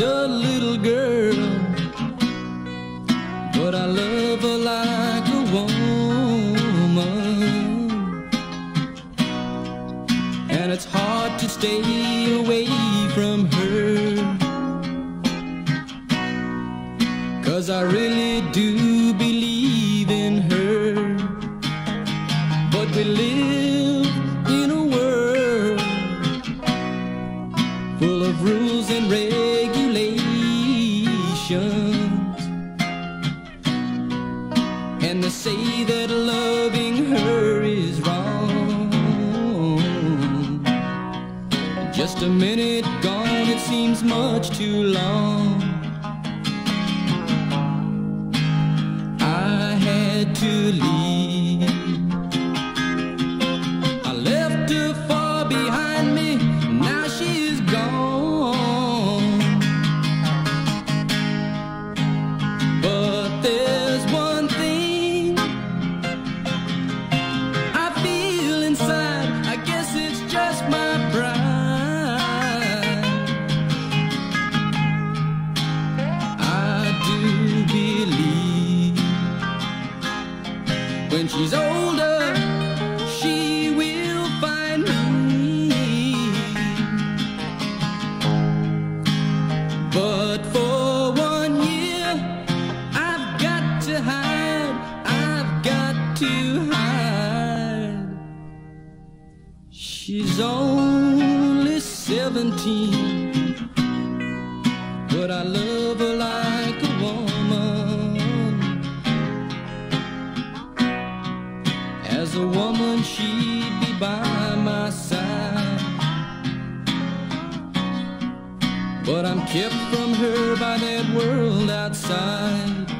a little girl, but I love her like a woman. And it's hard to stay away from her. Cause I really do believe in her. But we live regulations. And they say that loving her is wrong. Just a minute gone, it seems much too long. I had to leave. When she's older, she will find me. But for one year, I've got to hide. I've got to hide. She's only 17, but I love woman, she'd be by my side. But I'm kept from her by that world outside.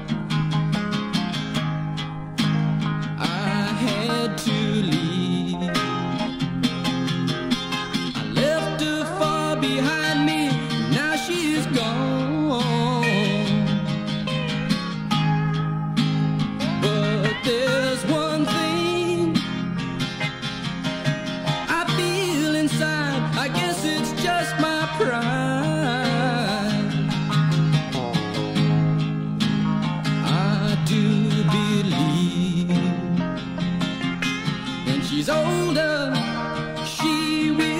She's older, she will.